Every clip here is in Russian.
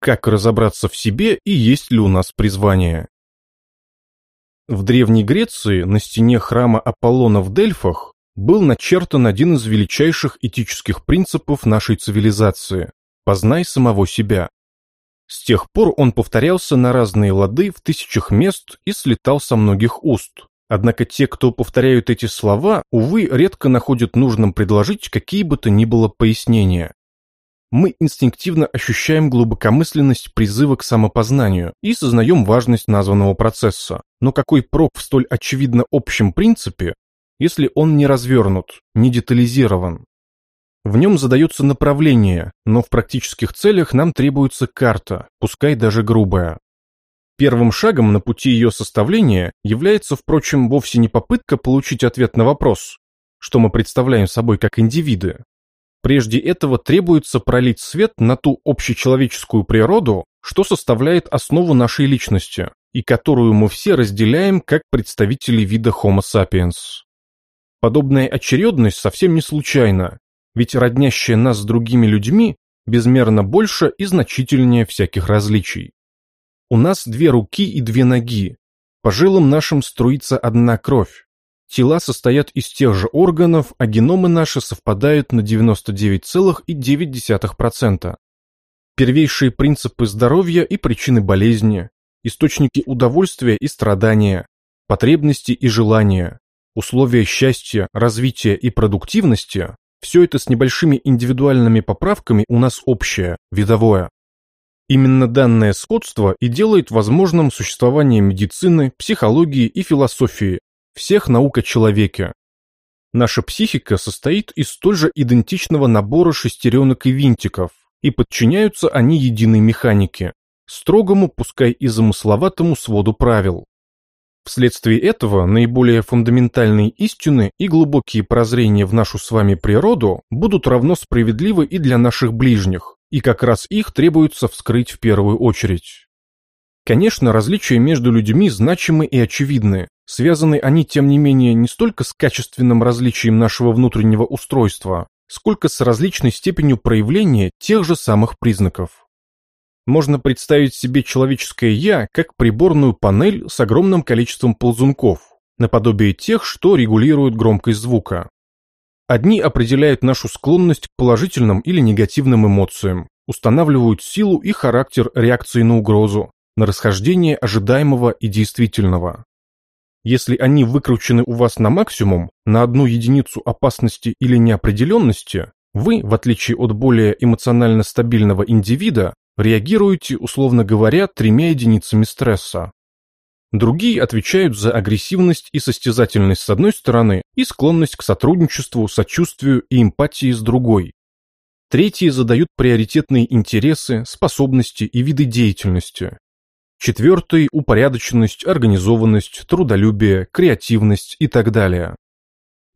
как разобраться в себе и есть ли у нас призвание. В Древней Греции на стене храма Аполлона в Дельфах был начертан один из величайших этических принципов нашей цивилизации – «познай самого себя». С тех пор он повторялся на разные лады в тысячах мест и слетал со многих уст. Однако те, кто повторяют эти слова, увы, редко находят нужным предложить какие бы то ни было пояснения. Мы инстинктивно ощущаем глубокомысленность призыва к самопознанию и сознаем важность названного процесса. Но какой прок в столь очевидно общем принципе, если он не развернут, не детализирован? В нем задается направление, но в практических целях нам требуется карта, пускай даже грубая. Первым шагом на пути ее составления является, впрочем, вовсе не попытка получить ответ на вопрос, что мы представляем собой как индивиды. Прежде этого требуется пролить свет на ту общечеловеческую природу, что составляет основу нашей личности, и которую мы все разделяем как представители вида Homo sapiens. Подобная очередность совсем не случайна, ведь роднящая нас с другими людьми безмерно больше и значительнее всяких различий. У нас две руки и две ноги. По жилам нашим струится одна кровь. Тела состоят из тех же органов, а геномы наши совпадают на 99,9%. Первейшие принципы здоровья и причины болезни, источники удовольствия и страдания, потребности и желания, условия счастья, развития и продуктивности – все это с небольшими индивидуальными поправками у нас общее, видовое. Именно данное сходство и делает возможным существование медицины, психологии и философии, всех наук о человеке. Наша психика состоит из столь же идентичного набора шестеренок и винтиков, и подчиняются они единой механике, строгому, пускай и замысловатому своду правил. Вследствие этого наиболее фундаментальные истины и глубокие прозрения в нашу с вами природу будут равно справедливы и для наших ближних, и как раз их требуется вскрыть в первую очередь. Конечно, различия между людьми значимы и очевидны. Связаны они, тем не менее, не столько с качественным различием нашего внутреннего устройства, сколько с различной степенью проявления тех же самых признаков. Можно представить себе человеческое «я» как приборную панель с огромным количеством ползунков, наподобие тех, что регулируют громкость звука. Одни определяют нашу склонность к положительным или негативным эмоциям, устанавливают силу и характер реакции на угрозу, на расхождение ожидаемого и действительного. Если они выкручены у вас на максимум, на одну единицу опасности или неопределенности, вы, в отличие от более эмоционально стабильного индивида, реагируете, условно говоря, тремя единицами стресса. Другие отвечают за агрессивность и состязательность с одной стороны и склонность к сотрудничеству, сочувствию и эмпатии с другой. Третьи задают приоритетные интересы, способности и виды деятельности. Четвертый – упорядоченность, организованность, трудолюбие, креативность и так далее.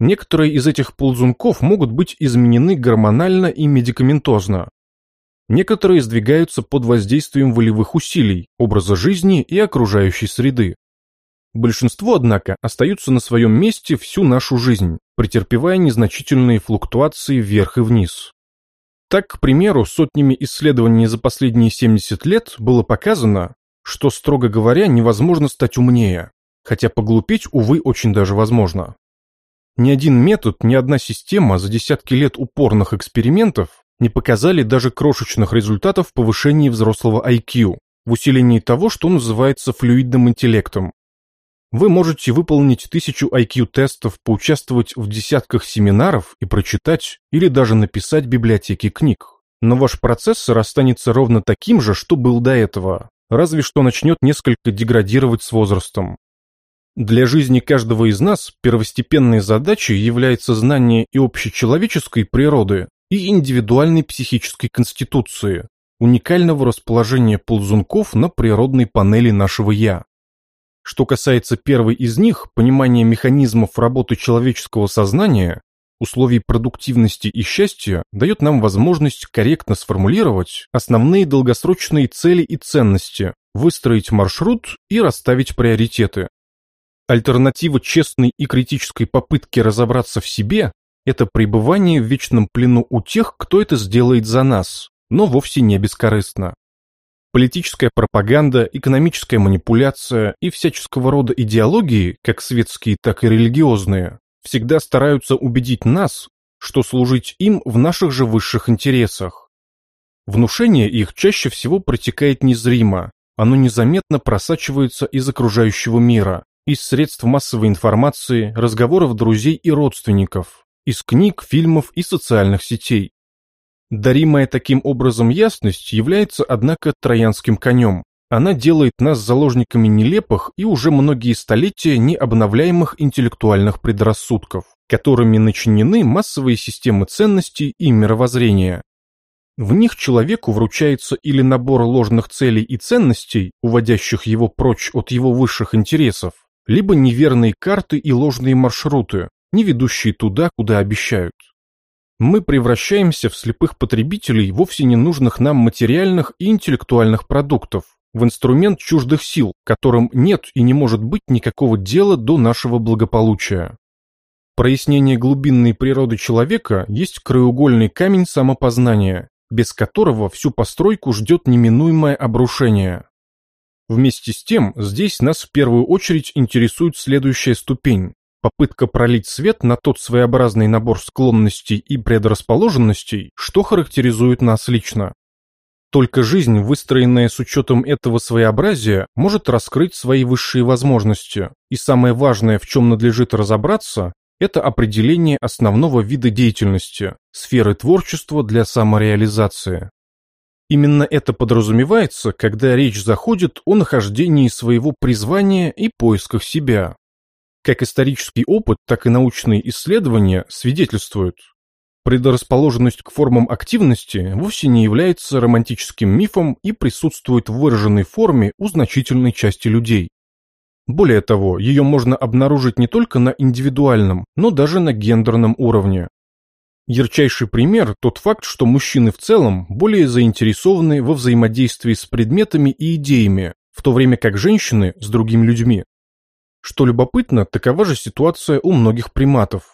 Некоторые из этих ползунков могут быть изменены гормонально и медикаментозно. Некоторые сдвигаются под воздействием волевых усилий, образа жизни и окружающей среды. Большинство, однако, остаются на своем месте всю нашу жизнь, претерпевая незначительные флуктуации вверх и вниз. Так, к примеру, сотнями исследований за последние 70 лет было показано, что, строго говоря, невозможно стать умнее, хотя поглупеть, увы, очень даже возможно. Ни один метод, ни одна система за десятки лет упорных экспериментов не показали даже крошечных результатов в повышении взрослого IQ, в усилении того, что называется флюидным интеллектом. Вы можете выполнить тысячу IQ-тестов, поучаствовать в десятках семинаров и прочитать или даже написать библиотеки книг. Но ваш процессор останется ровно таким же, что был до этого, разве что начнет несколько деградировать с возрастом. Для жизни каждого из нас первостепенной задачей является знание и общечеловеческой природы, и индивидуальной психической конституции, уникального расположения ползунков на природной панели нашего «я». Что касается первой из них, понимание механизмов работы человеческого сознания, условий продуктивности и счастья дает нам возможность корректно сформулировать основные долгосрочные цели и ценности, выстроить маршрут и расставить приоритеты. Альтернатива честной и критической попытке разобраться в себе это пребывание в вечном плену у тех, кто это сделает за нас, но вовсе не бескорыстно. Политическая пропаганда, экономическая манипуляция и всяческого рода идеологии, как светские, так и религиозные, всегда стараются убедить нас, что служить им в наших же высших интересах. Внушение их чаще всего протекает незримо, оно незаметно просачивается из окружающего мира, из средств массовой информации, разговоров друзей и родственников, из книг, фильмов и социальных сетей. Даримая таким образом ясность является, однако, троянским конем. Она делает нас заложниками нелепых и уже многие столетия необновляемых интеллектуальных предрассудков, которыми начинены массовые системы ценностей и мировоззрения. В них человеку вручается или набор ложных целей и ценностей, уводящих его прочь от его высших интересов, либо неверные карты и ложные маршруты, не ведущие туда, куда обещают мы превращаемся в слепых потребителей вовсе ненужных нам материальных и интеллектуальных продуктов, в инструмент чуждых сил, которым нет и не может быть никакого дела до нашего благополучия. Прояснение глубинной природы человека есть краеугольный камень самопознания, без которого всю постройку ждет неминуемое обрушение. Вместе с тем, здесь нас в первую очередь интересует следующая ступень попытка пролить свет на тот своеобразный набор склонностей и предрасположенностей, что характеризует нас лично. Только жизнь, выстроенная с учетом этого своеобразия, может раскрыть свои высшие возможности, и самое важное, в чем надлежит разобраться, это определение основного вида деятельности – сферы творчества для самореализации. Именно это подразумевается, когда речь заходит о нахождении своего призвания и поисках себя. Как исторический опыт, так и научные исследования свидетельствуют. Предрасположенность к формам активности вовсе не является романтическим мифом и присутствует в выраженной форме у значительной части людей. Более того, ее можно обнаружить не только на индивидуальном, но даже на гендерном уровне. Ярчайший пример – тот факт, что мужчины в целом более заинтересованы во взаимодействии с предметами и идеями, в то время как женщины – с другими людьми. Что любопытно, такова же ситуация у многих приматов.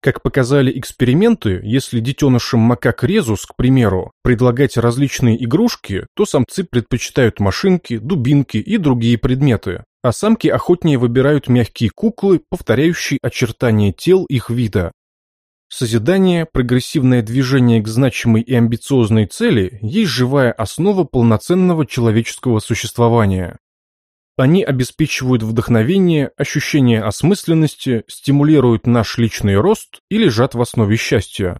Как показали эксперименты, если детенышам макак резус, к примеру, предлагать различные игрушки, то самцы предпочитают машинки, дубинки и другие предметы, а самки охотнее выбирают мягкие куклы, повторяющие очертания тел их вида. Созидание, прогрессивное движение к значимой и амбициозной цели есть живая основа полноценного человеческого существования. Они обеспечивают вдохновение, ощущение осмысленности, стимулируют наш личный рост и лежат в основе счастья.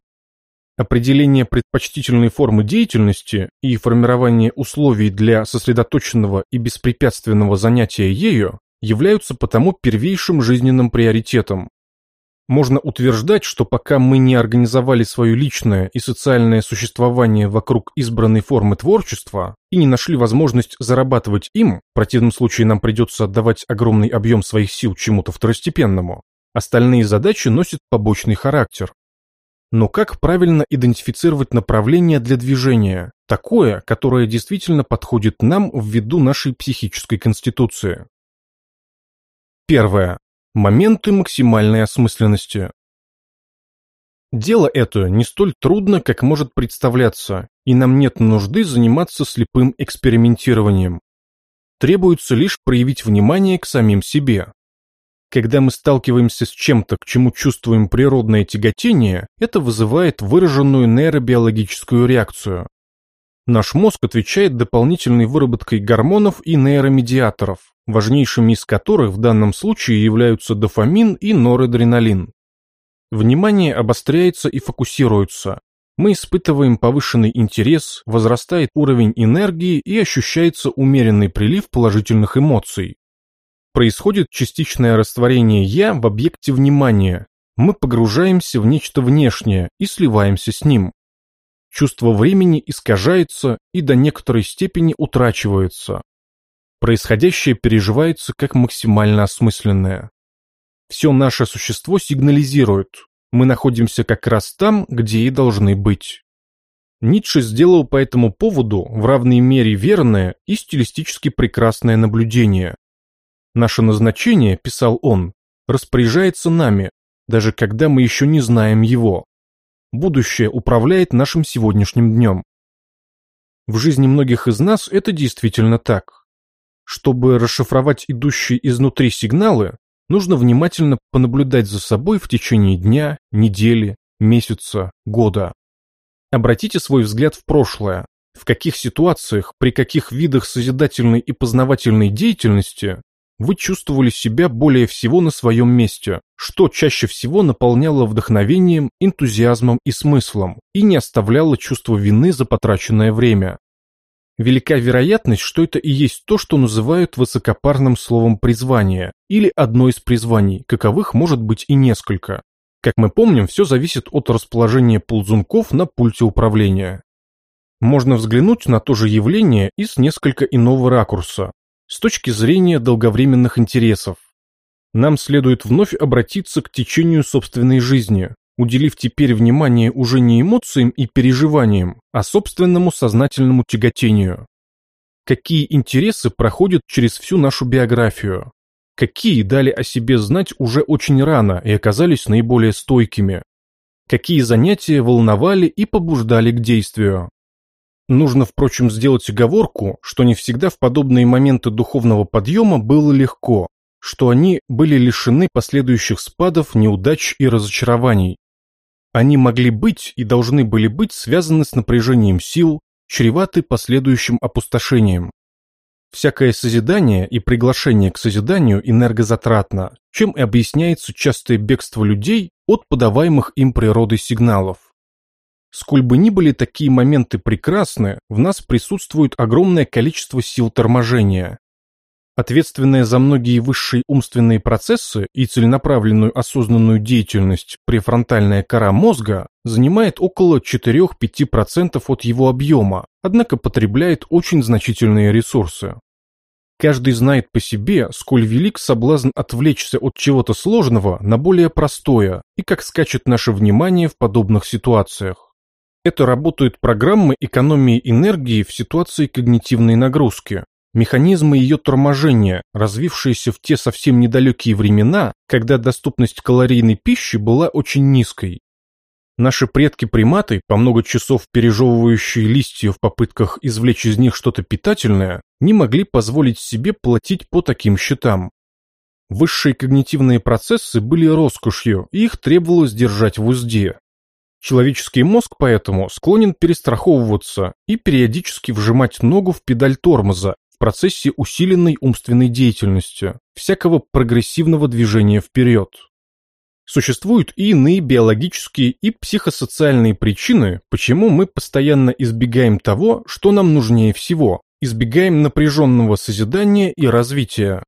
Определение предпочтительной формы деятельности и формирование условий для сосредоточенного и беспрепятственного занятия ею являются потому первейшим жизненным приоритетом, можно утверждать, что пока мы не организовали свое личное и социальное существование вокруг избранной формы творчества и не нашли возможность зарабатывать им, в противном случае нам придется отдавать огромный объем своих сил чему-то второстепенному, остальные задачи носят побочный характер. Но как правильно идентифицировать направление для движения, такое, которое действительно подходит нам ввиду нашей психической конституции? Первое. Моменты максимальной осмысленности. Дело это не столь трудно, как может представляться, и нам нет нужды заниматься слепым экспериментированием. Требуется лишь проявить внимание к самим себе. Когда мы сталкиваемся с чем-то, к чему чувствуем природное тяготение, это вызывает выраженную нейробиологическую реакцию. Наш мозг отвечает дополнительной выработкой гормонов и нейромедиаторов, важнейшими из которых в данном случае являются дофамин и норадреналин. Внимание обостряется и фокусируется. Мы испытываем повышенный интерес, возрастает уровень энергии и ощущается умеренный прилив положительных эмоций. Происходит частичное растворение «я» в объекте внимания. Мы погружаемся в нечто внешнее и сливаемся с ним. Чувство времени искажается и до некоторой степени утрачивается. Происходящее переживается как максимально осмысленное. Все наше существо сигнализирует, мы находимся как раз там, где и должны быть. Ницше сделал по этому поводу в равной мере верное и стилистически прекрасное наблюдение. Наше назначение, писал он, распоряжается нами, даже когда мы еще не знаем его. Будущее управляет нашим сегодняшним днем. В жизни многих из нас это действительно так. Чтобы расшифровать идущие изнутри сигналы, нужно внимательно понаблюдать за собой в течение дня, недели, месяца, года. Обратите свой взгляд в прошлое. В каких ситуациях, при каких видах созидательной и познавательной деятельности вы чувствовали себя более всего на своем месте, что чаще всего наполняло вдохновением, энтузиазмом и смыслом, и не оставляло чувства вины за потраченное время. Велика вероятность, что это и есть то, что называют высокопарным словом призвание, или одно из призваний, каковых может быть и несколько. Как мы помним, все зависит от расположения ползунков на пульте управления. Можно взглянуть на то же явление из несколько иного ракурса, с точки зрения долговременных интересов. Нам следует вновь обратиться к течению собственной жизни, уделив теперь внимание уже не эмоциям и переживаниям, а собственному сознательному тяготению. Какие интересы проходят через всю нашу биографию? Какие дали о себе знать уже очень рано и оказались наиболее стойкими? Какие занятия волновали и побуждали к действию? Нужно, впрочем, сделать оговорку, что не всегда в подобные моменты духовного подъема было легко, что они были лишены последующих спадов, неудач и разочарований. Они могли быть и должны были быть связаны с напряжением сил, чреваты последующим опустошением. Всякое созидание и приглашение к созиданию энергозатратно, чем и объясняется частое бегство людей от подаваемых им природой сигналов. Сколь бы ни были такие моменты прекрасны, в нас присутствует огромное количество сил торможения. Ответственная за многие высшие умственные процессы и целенаправленную осознанную деятельность префронтальная кора мозга занимает около 4-5% от его объема, однако потребляет очень значительные ресурсы. Каждый знает по себе, сколь велик соблазн отвлечься от чего-то сложного на более простое и как скачет наше внимание в подобных ситуациях. Это работают программы экономии энергии в ситуации когнитивной нагрузки, механизмы ее торможения, развившиеся в те совсем недалекие времена, когда доступность калорийной пищи была очень низкой. Наши предки-приматы, по много часов пережевывающие листья в попытках извлечь из них что-то питательное, не могли позволить себе платить по таким счетам. Высшие когнитивные процессы были роскошью, их требовалось держать в узде. Человеческий мозг поэтому склонен перестраховываться и периодически вжимать ногу в педаль тормоза процессе усиленной умственной деятельности, всякого прогрессивного движения вперед. Существуют и иные биологические и психосоциальные причины, почему мы постоянно избегаем того, что нам нужнее всего, избегаем напряженного созидания и развития,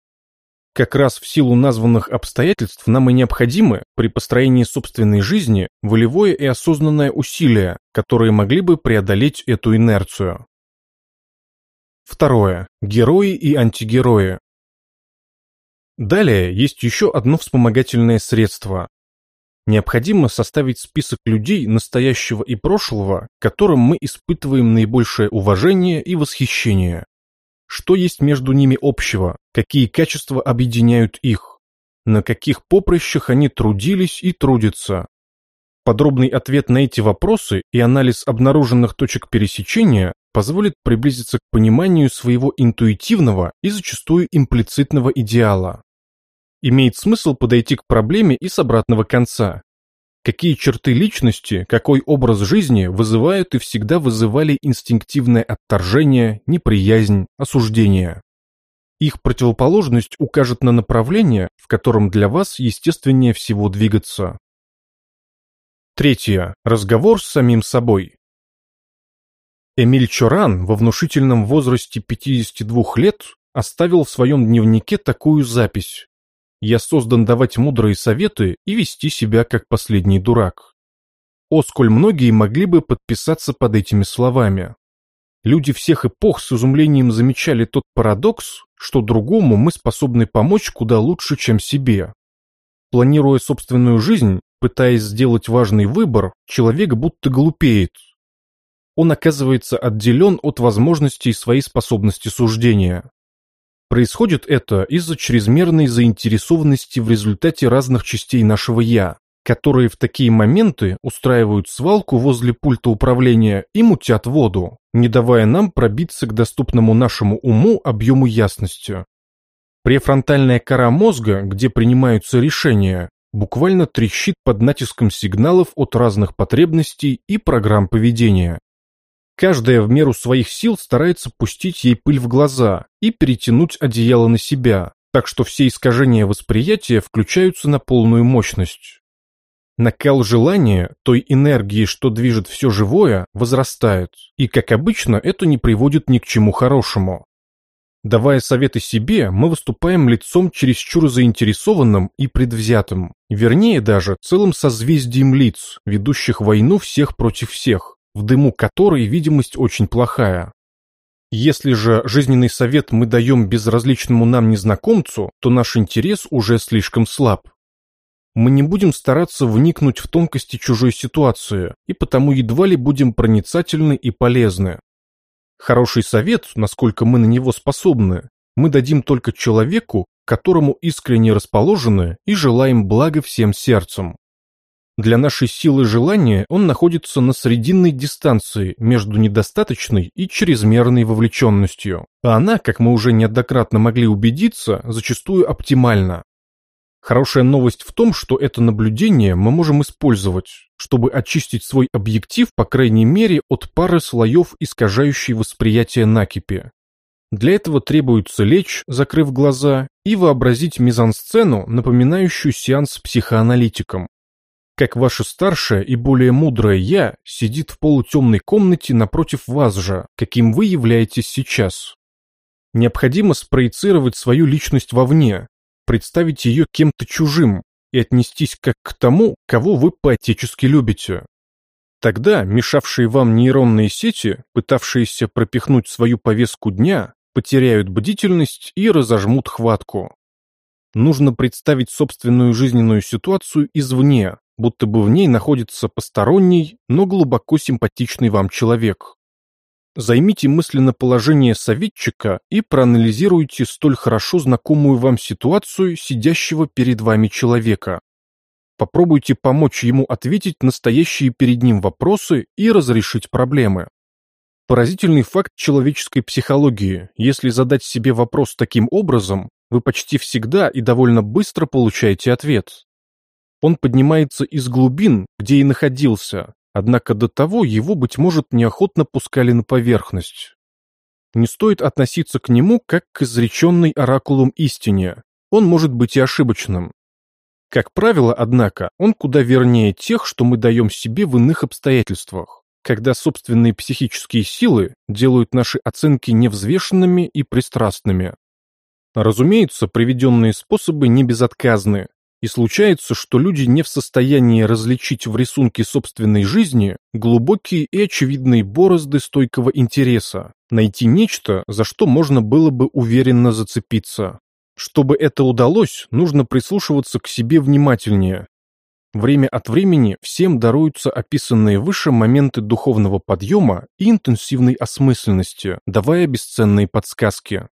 как раз в силу названных обстоятельств нам и необходимы при построении собственной жизни волевое и осознанное усилие, которые могли бы преодолеть эту инерцию. Второе. Герои и антигерои. Далее есть еще одно вспомогательное средство. Необходимо составить список людей настоящего и прошлого, которым мы испытываем наибольшее уважение и восхищение. Что есть между ними общего? Какие качества объединяют их? На каких поприщах они трудились и трудятся? Подробный ответ на эти вопросы и анализ обнаруженных точек пересечения позволит приблизиться к пониманию своего интуитивного и зачастую имплицитного идеала. Имеет смысл подойти к проблеме и с обратного конца. Какие черты личности, какой образ жизни вызывают и всегда вызывали инстинктивное отторжение, неприязнь, осуждение? Их противоположность укажет на направление, в котором для вас естественнее всего двигаться. Третье. Разговор с самим собой. Эмиль Чоран во внушительном возрасте 52 лет оставил в своем дневнике такую запись. Я создан давать мудрые советы и вести себя как последний дурак. О, сколь многие могли бы подписаться под этими словами. Люди всех эпох с изумлением замечали тот парадокс, что другому мы способны помочь куда лучше, чем себе. Планируя собственную жизнь, пытаясь сделать важный выбор, человек будто глупеет. Он оказывается отделен от возможностей своей способности суждения. Происходит это из-за чрезмерной заинтересованности в результате разных частей нашего «я», которые в такие моменты устраивают свалку возле пульта управления и мутят воду, не давая нам пробиться к доступному нашему уму объему ясности. Префронтальная кора мозга, где принимаются решения, буквально трещит под натиском сигналов от разных потребностей и программ поведения. Каждая в меру своих сил старается пустить ей пыль в глаза и перетянуть одеяло на себя, так что все искажения восприятия включаются на полную мощность. Накал желания, той энергии, что движет все живое, возрастает, и, как обычно, это не приводит ни к чему хорошему. Давая советы себе, мы выступаем лицом чересчур заинтересованным и предвзятым, вернее даже целым созвездием лиц, ведущих войну всех против всех, в дыму которой видимость очень плохая. Если же жизненный совет мы даем безразличному нам незнакомцу, то наш интерес уже слишком слаб. Мы не будем стараться вникнуть в тонкости чужой ситуации, и потому едва ли будем проницательны и полезны. Хороший совет, насколько мы на него способны, мы дадим только человеку, которому искренне расположены и желаем блага всем сердцем. Для нашей силы желания он находится на срединной дистанции между недостаточной и чрезмерной вовлеченностью, а она, как мы уже неоднократно могли убедиться, зачастую оптимальна. Хорошая новость в том, что это наблюдение мы можем использовать, чтобы очистить свой объектив, по крайней мере, от пары слоев искажающей восприятие накипи. Для этого требуется лечь, закрыв глаза, и вообразить мизансцену, напоминающую сеанс с психоаналитиком. Как ваше старшее и более мудрое «я» сидит в полутемной комнате напротив вас же, каким вы являетесь сейчас. Необходимо спроецировать свою личность вовне, представить ее кем-то чужим и отнестись как к тому, кого вы поотечески любите. Тогда мешавшие вам нейронные сети, пытавшиеся пропихнуть свою повестку дня, потеряют бдительность и разожмут хватку. Нужно представить собственную жизненную ситуацию извне, будто бы в ней находится посторонний, но глубоко симпатичный вам человек. Займите мысленно положение советчика и проанализируйте столь хорошо знакомую вам ситуацию сидящего перед вами человека. Попробуйте помочь ему ответить на стоящие перед ним вопросы и разрешить проблемы. Поразительный факт человеческой психологии. Если задать себе вопрос таким образом, вы почти всегда и довольно быстро получаете ответ. Он поднимается из глубин, где и находился, Однако до того его, быть может, неохотно пускали на поверхность. Не стоит относиться к нему как к изреченной оракулом истине. Он может быть и ошибочным. Как правило, однако, он куда вернее тех, что мы даем себе в иных обстоятельствах, когда собственные психические силы делают наши оценки невзвешенными и пристрастными. Разумеется, приведенные способы не безотказны, и случается, что люди не в состоянии различить в рисунке собственной жизни глубокие и очевидные борозды стойкого интереса, найти нечто, за что можно было бы уверенно зацепиться. Чтобы это удалось, нужно прислушиваться к себе внимательнее. Время от времени всем даруются описанные выше моменты духовного подъема и интенсивной осмысленности, давая бесценные подсказки.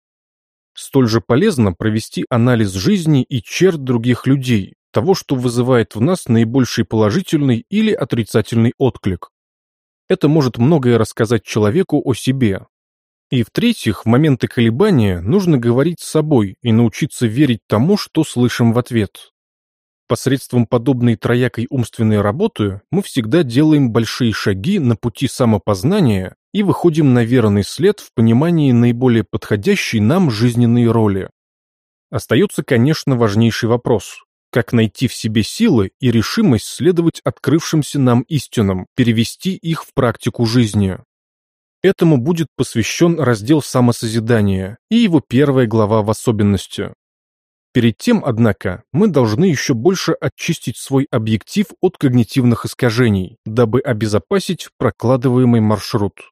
Столь же полезно провести анализ жизни и черт других людей, того, что вызывает в нас наибольший положительный или отрицательный отклик. Это может многое рассказать человеку о себе. И в-третьих, в моменты колебания нужно говорить с собой и научиться верить тому, что слышим в ответ. Посредством подобной троякой умственной работы мы всегда делаем большие шаги на пути самопознания и выходим на верный след в понимании наиболее подходящей нам жизненной роли. Остается, конечно, важнейший вопрос. Как найти в себе силы и решимость следовать открывшимся нам истинам, перевести их в практику жизни? Этому будет посвящен раздел самосозидания и его первая глава в особенности. Перед тем, однако, мы должны еще больше очистить свой объектив от когнитивных искажений, дабы обезопасить прокладываемый маршрут.